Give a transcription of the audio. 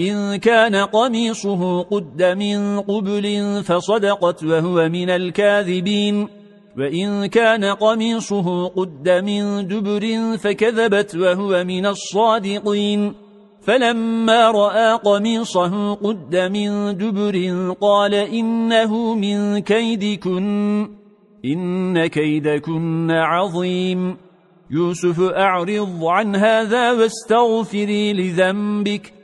إن كان قميصه قد من قبل فصدقت وهو من الكاذبين. وإن كان قميصه قد من دبر فكذبت وهو من الصادقين. فلما رأى قميصه قد من دبر قال إنه من كيدكن إن كيدكن عظيم. يوسف أعرض عن هذا واستغفري لذنبك.